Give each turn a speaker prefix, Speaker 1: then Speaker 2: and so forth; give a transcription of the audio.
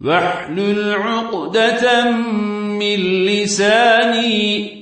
Speaker 1: واحلل عقدة من لساني